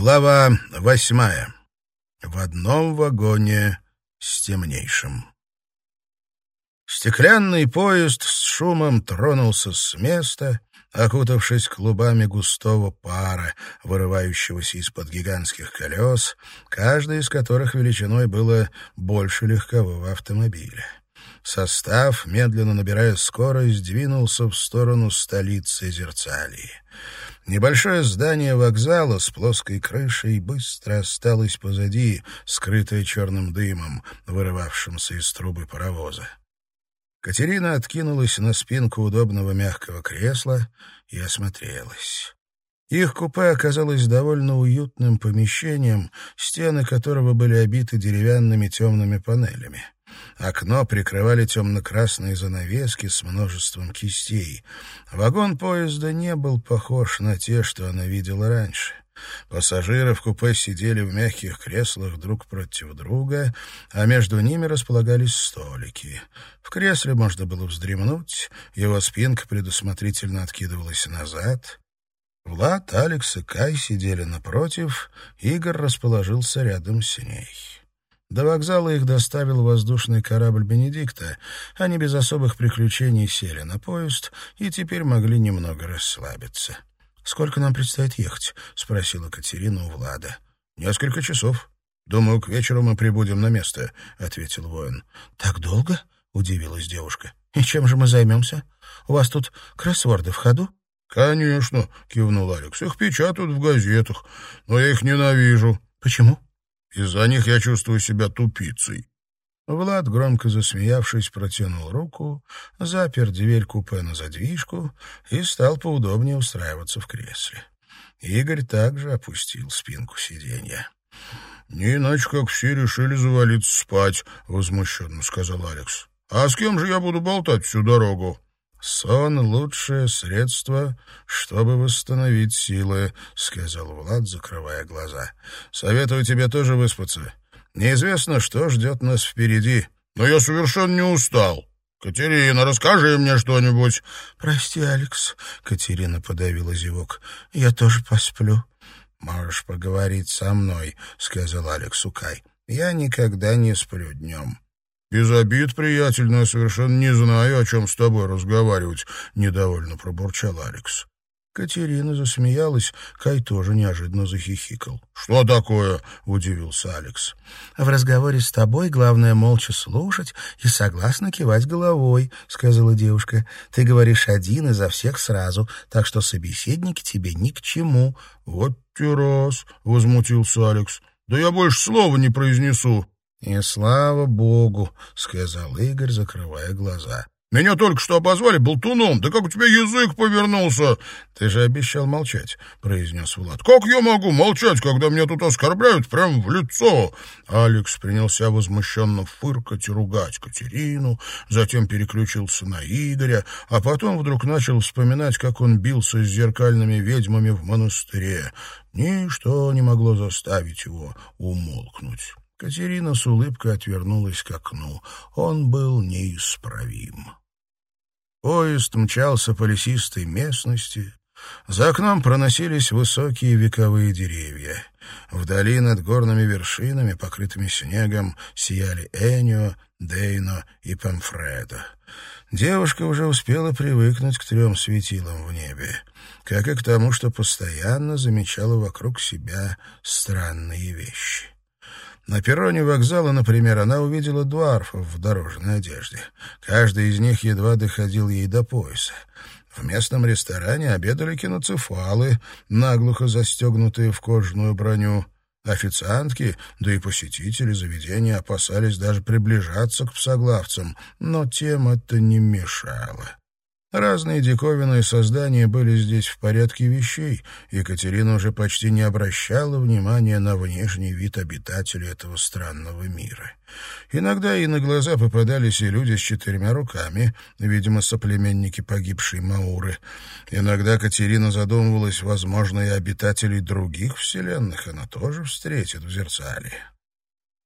Глава восьмая. В одном вагоне с темнейшим. Стеклянный поезд с шумом тронулся с места, окутавшись клубами густого пара, вырывающегося из-под гигантских колес, каждый из которых величиной было больше легкового автомобиля. Состав, медленно набирая скорость, двинулся в сторону столицы Зерцалии. Небольшое здание вокзала с плоской крышей быстро осталось позади, скрытое черным дымом, вырывавшимся из трубы паровоза. Катерина откинулась на спинку удобного мягкого кресла и осмотрелась. Их купе оказалось довольно уютным помещением, стены которого были обиты деревянными темными панелями. Окно прикрывали темно-красные занавески с множеством кистей. Вагон поезда не был похож на те, что она видела раньше. Пассажиры в купе сидели в мягких креслах друг против друга, а между ними располагались столики. В кресле можно было вздремнуть, его спинка предусмотрительно откидывалась назад. Влад, Алекс и Кай сидели напротив, Игорь расположился рядом с ней. До вокзала их доставил воздушный корабль «Бенедикта». Они без особых приключений сели на поезд и теперь могли немного расслабиться. «Сколько нам предстоит ехать?» — спросила Катерина у Влада. «Несколько часов. Думаю, к вечеру мы прибудем на место», — ответил воин. «Так долго?» — удивилась девушка. «И чем же мы займемся? У вас тут кроссворды в ходу?» «Конечно», — кивнул Алекс. «Их печатают в газетах, но я их ненавижу». «Почему?» Из-за них я чувствую себя тупицей. Влад, громко засмеявшись, протянул руку, запер дверь купе на задвижку и стал поудобнее устраиваться в кресле. Игорь также опустил спинку сиденья. «Не иначе, как все решили завалиться спать», — возмущенно сказал Алекс. «А с кем же я буду болтать всю дорогу?» «Сон — лучшее средство, чтобы восстановить силы», — сказал Влад, закрывая глаза. «Советую тебе тоже выспаться. Неизвестно, что ждет нас впереди». «Но я совершенно не устал. Катерина, расскажи мне что-нибудь». «Прости, Алекс», — Катерина подавила зевок. «Я тоже посплю». «Можешь поговорить со мной», — сказал Алекс Укай. «Я никогда не сплю днем». «Без обид, приятель, но я совершенно не знаю, о чем с тобой разговаривать», — недовольно пробурчал Алекс. Катерина засмеялась, Кай тоже неожиданно захихикал. «Что такое?» — удивился Алекс. «В разговоре с тобой главное молча слушать и согласно кивать головой», — сказала девушка. «Ты говоришь один изо всех сразу, так что собеседники тебе ни к чему». «Вот те раз», — возмутился Алекс. «Да я больше слова не произнесу». «И слава богу», — сказал Игорь, закрывая глаза. «Меня только что обозвали болтуном. Да как у тебя язык повернулся?» «Ты же обещал молчать», — произнес Влад. «Как я могу молчать, когда меня тут оскорбляют прямо в лицо?» Алекс принялся возмущенно фыркать и ругать Катерину, затем переключился на Игоря, а потом вдруг начал вспоминать, как он бился с зеркальными ведьмами в монастыре. Ничто не могло заставить его умолкнуть. Катерина с улыбкой отвернулась к окну. Он был неисправим. Поезд мчался по лесистой местности. За окном проносились высокие вековые деревья. Вдали над горными вершинами, покрытыми снегом, сияли Энио, Дейно и Памфредо. Девушка уже успела привыкнуть к трем светилам в небе, как и к тому, что постоянно замечала вокруг себя странные вещи. На перроне вокзала, например, она увидела дуарфов в дорожной одежде. Каждый из них едва доходил ей до пояса. В местном ресторане обедали киноцефалы, наглухо застегнутые в кожаную броню. Официантки, да и посетители заведения опасались даже приближаться к псоглавцам, но тем это не мешало. Разные диковинные создания были здесь в порядке вещей. Екатерина уже почти не обращала внимания на внешний вид обитателей этого странного мира. Иногда и на глаза попадались и люди с четырьмя руками, видимо, соплеменники погибшей Мауры. Иногда Катерина задумывалась, возможно, и обитателей других вселенных она тоже встретит в Зерцале.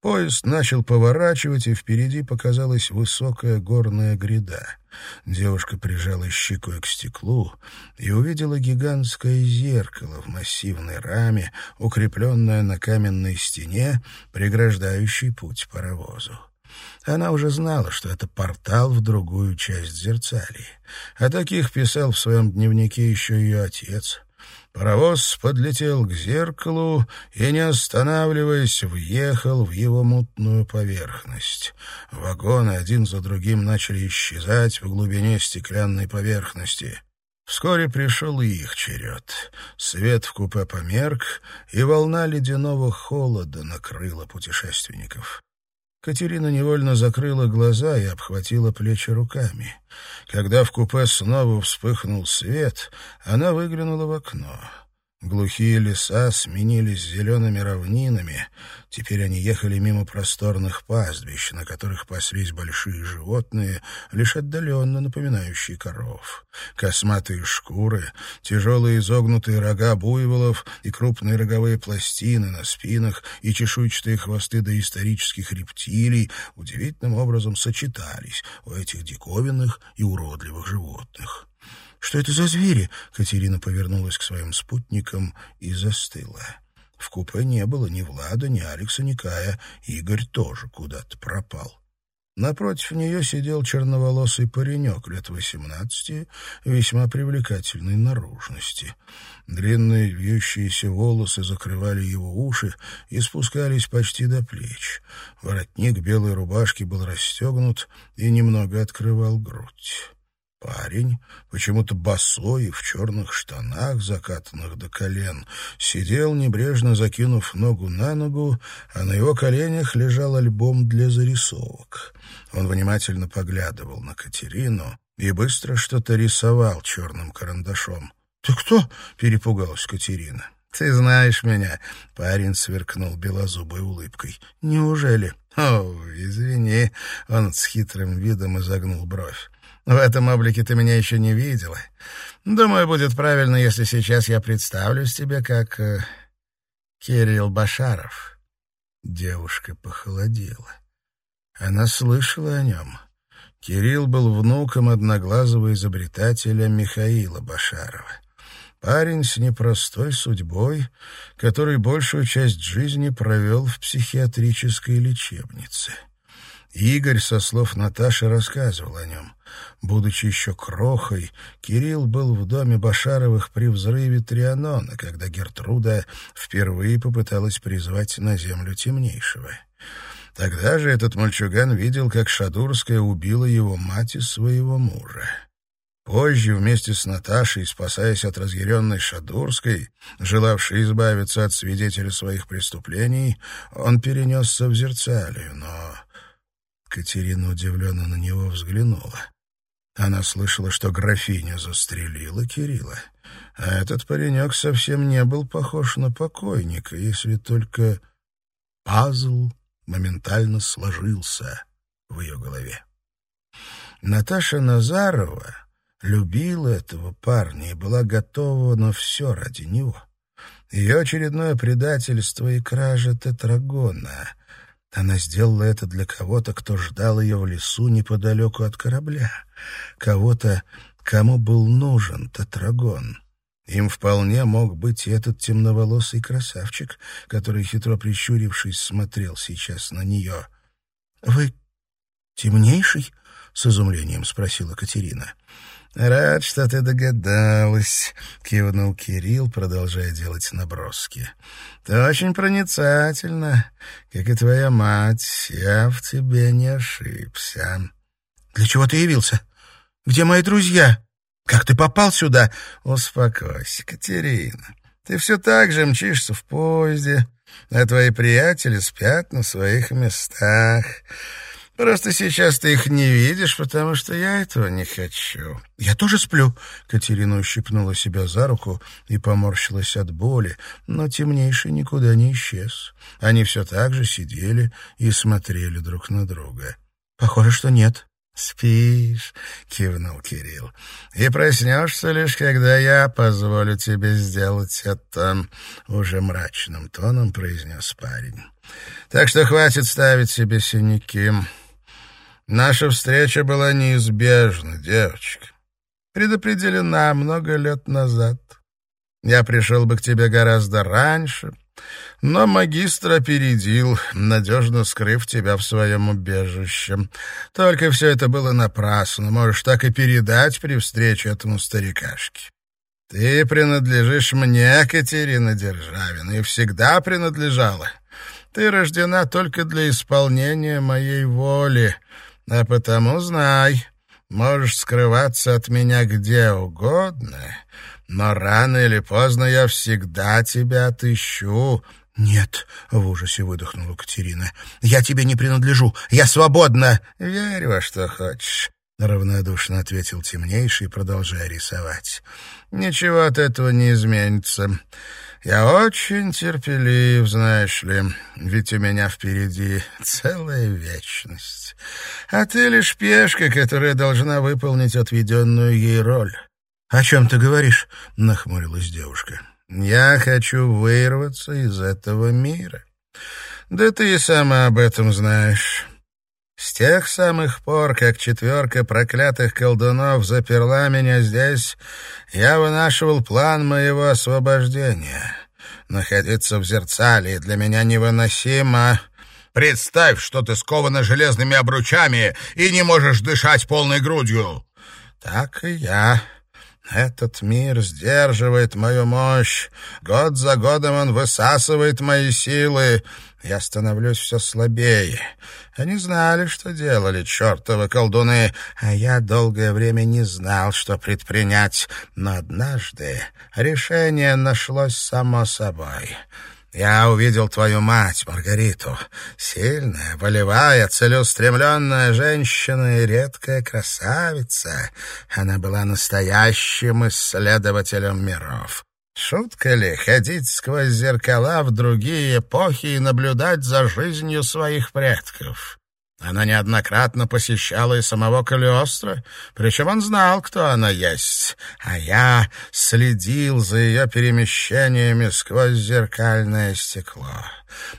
Поезд начал поворачивать, и впереди показалась высокая горная гряда. Девушка прижала щекой к стеклу и увидела гигантское зеркало в массивной раме, укрепленное на каменной стене, преграждающей путь паровозу. Она уже знала, что это портал в другую часть Зерцалии. О таких писал в своем дневнике еще ее отец — Паровоз подлетел к зеркалу и, не останавливаясь, въехал в его мутную поверхность. Вагоны один за другим начали исчезать в глубине стеклянной поверхности. Вскоре пришел и их черед. Свет в купе померк, и волна ледяного холода накрыла путешественников. Катерина невольно закрыла глаза и обхватила плечи руками. Когда в купе снова вспыхнул свет, она выглянула в окно. Глухие леса сменились зелеными равнинами. Теперь они ехали мимо просторных пастбищ, на которых паслись большие животные, лишь отдаленно напоминающие коров. Косматые шкуры, тяжелые изогнутые рога буйволов и крупные роговые пластины на спинах и чешуйчатые хвосты доисторических рептилий удивительным образом сочетались у этих диковинных и уродливых животных. «Что это за звери?» Катерина повернулась к своим спутникам и застыла. В купе не было ни Влада, ни Алекса, ни Кая. Игорь тоже куда-то пропал. Напротив нее сидел черноволосый паренек лет восемнадцати, весьма привлекательной наружности. Длинные вьющиеся волосы закрывали его уши и спускались почти до плеч. Воротник белой рубашки был расстегнут и немного открывал грудь. Парень, почему-то босой и в черных штанах, закатанных до колен, сидел, небрежно закинув ногу на ногу, а на его коленях лежал альбом для зарисовок. Он внимательно поглядывал на Катерину и быстро что-то рисовал черным карандашом. «Ты кто?» — перепугалась Катерина. «Ты знаешь меня», — парень сверкнул белозубой улыбкой. «Неужели?» «О, извини», — он с хитрым видом изогнул бровь. В этом облике ты меня еще не видела. Думаю, будет правильно, если сейчас я представлюсь тебе как э, Кирилл Башаров». Девушка похолодела. Она слышала о нем. Кирилл был внуком одноглазого изобретателя Михаила Башарова. Парень с непростой судьбой, который большую часть жизни провел в психиатрической лечебнице. Игорь, со слов Наташи, рассказывал о нем. Будучи еще крохой, Кирилл был в доме Башаровых при взрыве Трианона, когда Гертруда впервые попыталась призвать на землю темнейшего. Тогда же этот мальчуган видел, как Шадурская убила его мать и своего мужа. Позже, вместе с Наташей, спасаясь от разъяренной Шадурской, желавшей избавиться от свидетеля своих преступлений, он перенесся в Зерцалию, но Катерина удивленно на него взглянула. Она слышала, что графиня застрелила Кирилла. А этот паренек совсем не был похож на покойника, если только пазл моментально сложился в ее голове. Наташа Назарова любила этого парня и была готова на все ради него. Ее очередное предательство и кража тетрагона — она сделала это для кого-то, кто ждал ее в лесу неподалеку от корабля. Кого-то, кому был нужен тетрагон. Им вполне мог быть и этот темноволосый красавчик, который, хитро прищурившись, смотрел сейчас на нее. — Вы темнейший? — с изумлением спросила Катерина. «Рад, что ты догадалась», — кивнул Кирилл, продолжая делать наброски. «Ты очень проницательна, как и твоя мать. Я в тебе не ошибся». «Для чего ты явился? Где мои друзья? Как ты попал сюда?» «Успокойся, Катерина. Ты все так же мчишься в поезде, а твои приятели спят на своих местах». Просто сейчас ты их не видишь, потому что я этого не хочу. Я тоже сплю. Катерина ущипнула себя за руку и поморщилась от боли, но темнейший никуда не исчез. Они все так же сидели и смотрели друг на друга. Похоже, что нет. «Спишь», — кивнул Кирилл, — «и проснешься лишь, когда я позволю тебе сделать это», — уже мрачным тоном произнес парень. «Так что хватит ставить себе синяки. Наша встреча была неизбежна, девочка. Предопределена много лет назад. Я пришел бы к тебе гораздо раньше, но магистр опередил, надежно скрыв тебя в своем убежище. Только все это было напрасно. Можешь так и передать при встрече этому старикашке. Ты принадлежишь мне, Катерина Державина, и всегда принадлежала. Ты рождена только для исполнения моей воли, а потому знай, можешь скрываться от меня где угодно, но рано или поздно я всегда тебя отыщу». «Нет», — в ужасе выдохнула Катерина, — «я тебе не принадлежу, я свободна». «Верь во что хочешь». — равнодушно ответил темнейший, продолжая рисовать. «Ничего от этого не изменится. Я очень терпелив, знаешь ли, ведь у меня впереди целая вечность. А ты лишь пешка, которая должна выполнить отведенную ей роль. «О чем ты говоришь?» — нахмурилась девушка. «Я хочу вырваться из этого мира. Да ты и сама об этом знаешь». С тех самых пор, как четверка проклятых колдунов заперла меня здесь, я вынашивал план моего освобождения. Находиться в зерцале для меня невыносимо. Представь, что ты скована железными обручами и не можешь дышать полной грудью. Так и я этот мир сдерживает мою мощь. Год за годом он высасывает мои силы. Я становлюсь все слабее. Они знали, что делали, чертовы колдуны, а я долгое время не знал, что предпринять. Но однажды решение нашлось само собой. Я увидел твою мать, Маргариту. Сильная, волевая, целеустремленная женщина и редкая красавица. Она была настоящим исследователем миров. Шутка ли ходить сквозь зеркала в другие эпохи и наблюдать за жизнью своих предков? Она неоднократно посещала и самого Калиостро, причем он знал, кто она есть, а я следил за ее перемещениями сквозь зеркальное стекло.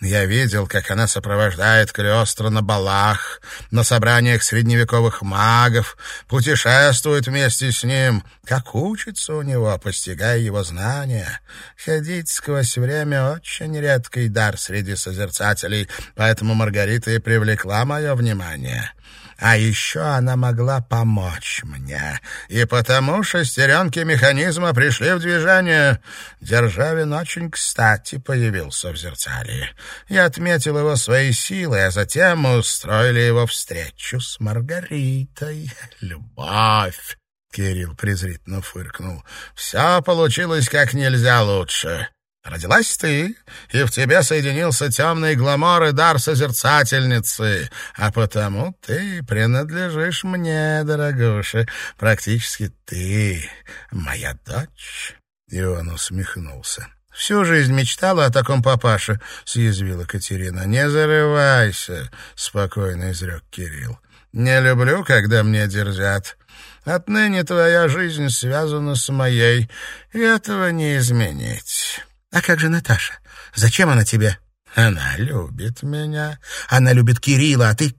Я видел, как она сопровождает Калиостро на балах, на собраниях средневековых магов, путешествует вместе с ним, как учится у него, постигая его знания. Ходить сквозь время — очень редкий дар среди созерцателей, поэтому Маргарита и привлекла мое внимание. А еще она могла помочь мне. И потому шестеренки механизма пришли в движение. Державин очень кстати появился в зерцале. Я отметил его своей силой, а затем мы устроили его встречу с Маргаритой. Любовь! Кирилл презрительно фыркнул. «Все получилось как нельзя лучше. Родилась ты, и в тебе соединился темный гламор и дар созерцательницы, а потому ты принадлежишь мне, дорогуша. Практически ты моя дочь». И он усмехнулся. «Всю жизнь мечтала о таком папаше», — съязвила Катерина. «Не зарывайся», — спокойно изрек Кирилл. «Не люблю, когда мне дерзят. Отныне твоя жизнь связана с моей, и этого не изменить». «А как же Наташа? Зачем она тебе?» «Она любит меня». «Она любит Кирилла, а ты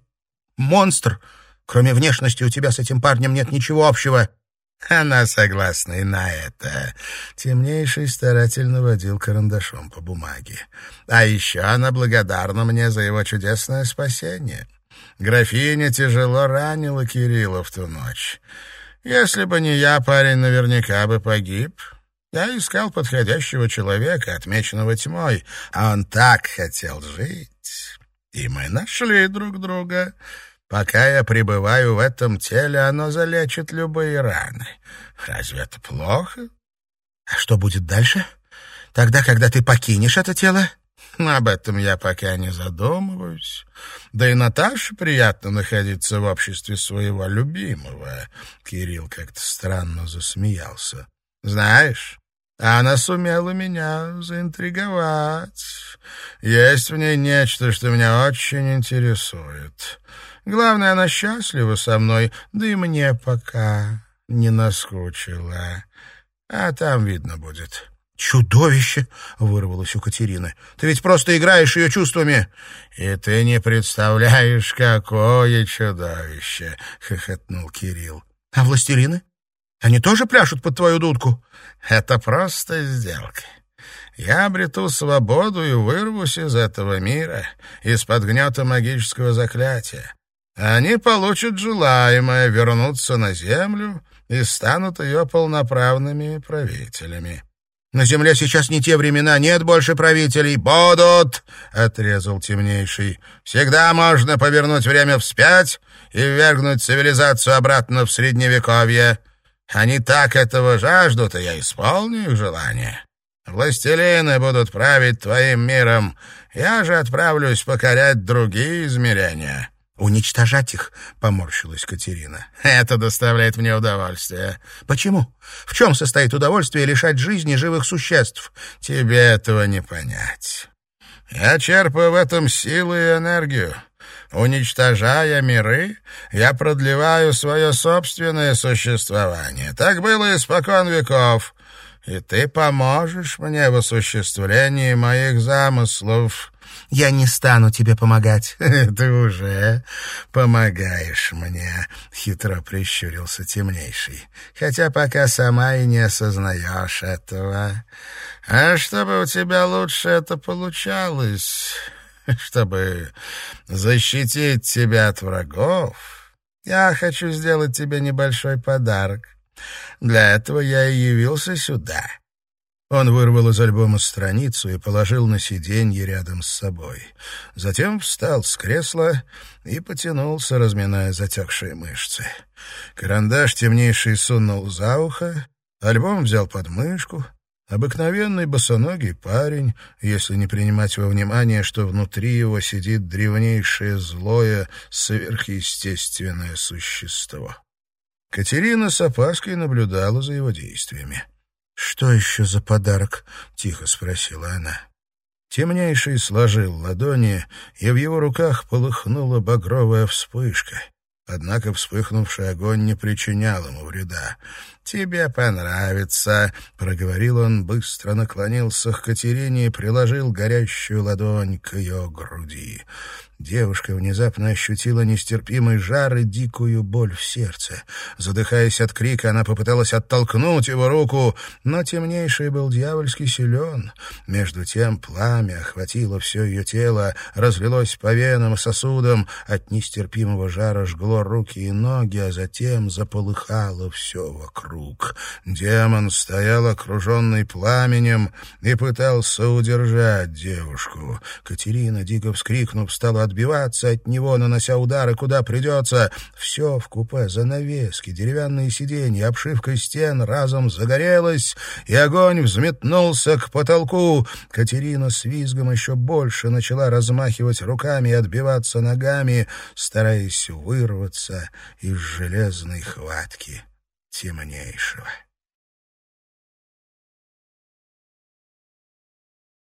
монстр. Кроме внешности у тебя с этим парнем нет ничего общего». Она согласна и на это. Темнейший старательно водил карандашом по бумаге. А еще она благодарна мне за его чудесное спасение. Графиня тяжело ранила Кирилла в ту ночь. Если бы не я, парень наверняка бы погиб. Я искал подходящего человека, отмеченного тьмой, а он так хотел жить. И мы нашли друг друга. Пока я пребываю в этом теле, оно залечит любые раны. Разве это плохо? А что будет дальше? Тогда, когда ты покинешь это тело? Об этом я пока не задумываюсь. Да и Наташе приятно находиться в обществе своего любимого. Кирилл как-то странно засмеялся. Знаешь, Она сумела меня заинтриговать. Есть в ней нечто, что меня очень интересует. Главное, она счастлива со мной, да и мне пока не наскучила. А там видно будет». «Чудовище!» — вырвалось у Катерины. «Ты ведь просто играешь ее чувствами!» «И ты не представляешь, какое чудовище!» — хохотнул Кирилл. «А властелины? Они тоже пляшут под твою дудку?» «Это просто сделка. Я обрету свободу и вырвусь из этого мира, из-под гнета магического заклятия. Они получат желаемое, вернуться на землю и станут ее полноправными правителями». На земле сейчас не те времена, нет больше правителей. Будут, — отрезал темнейший. Всегда можно повернуть время вспять и ввергнуть цивилизацию обратно в Средневековье. Они так этого жаждут, и я исполню их желание. Властелины будут править твоим миром. Я же отправлюсь покорять другие измерения. «Уничтожать их?» — поморщилась Катерина. «Это доставляет мне удовольствие». «Почему? В чем состоит удовольствие лишать жизни живых существ?» «Тебе этого не понять. Я черпаю в этом силы и энергию. Уничтожая миры, я продлеваю свое собственное существование. Так было испокон веков. И ты поможешь мне в осуществлении моих замыслов». Я не стану тебе помогать. Ты уже помогаешь мне, хитро прищурился темнейший. Хотя пока сама и не осознаешь этого. А чтобы у тебя лучше это получалось, чтобы защитить тебя от врагов, я хочу сделать тебе небольшой подарок. Для этого я и явился сюда. Он вырвал из альбома страницу и положил на сиденье рядом с собой. Затем встал с кресла и потянулся, разминая затекшие мышцы. Карандаш темнейший сунул за ухо, альбом взял под мышку. Обыкновенный босоногий парень, если не принимать во внимание, что внутри его сидит древнейшее злое, сверхъестественное существо. Катерина с опаской наблюдала за его действиями. «Что еще за подарок?» — тихо спросила она. Темнейший сложил ладони, и в его руках полыхнула багровая вспышка. Однако вспыхнувший огонь не причинял ему вреда. «Тебе понравится», — проговорил он, быстро наклонился к Катерине и приложил горящую ладонь к ее груди. Девушка внезапно ощутила нестерпимый жар и дикую боль в сердце. Задыхаясь от крика, она попыталась оттолкнуть его руку, но темнейший был дьявольски силен. Между тем пламя охватило все ее тело, разлилось по венам и сосудам, от нестерпимого жара жгло руки и ноги, а затем заполыхало все вокруг. Демон стоял окруженный пламенем и пытался удержать девушку. Катерина, дико вскрикнув, стала отбиваться от него, нанося удары куда придется. Все в купе, занавески, деревянные сиденья, обшивка стен разом загорелась, и огонь взметнулся к потолку. Катерина с визгом еще больше начала размахивать руками и отбиваться ногами, стараясь вырваться из железной хватки темнейшего.